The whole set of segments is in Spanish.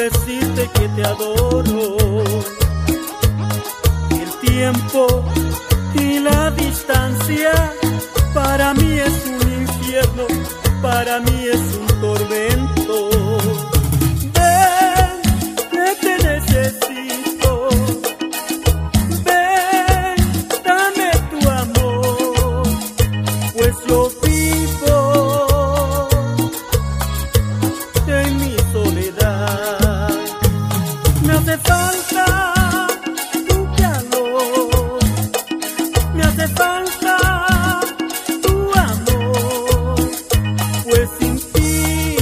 decirte que te adoro. El tiempo y la distancia para mí es un infierno, para mí es un tormento. Ven, que te necesito. Me falta tu caro, me hace falta tu amor, pues sin ti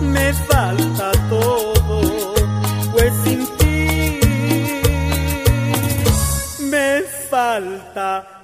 me falta todo, pues sin ti me falta.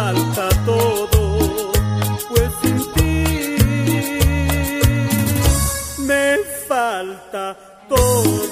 falta todo, pues sin ti me falta todo.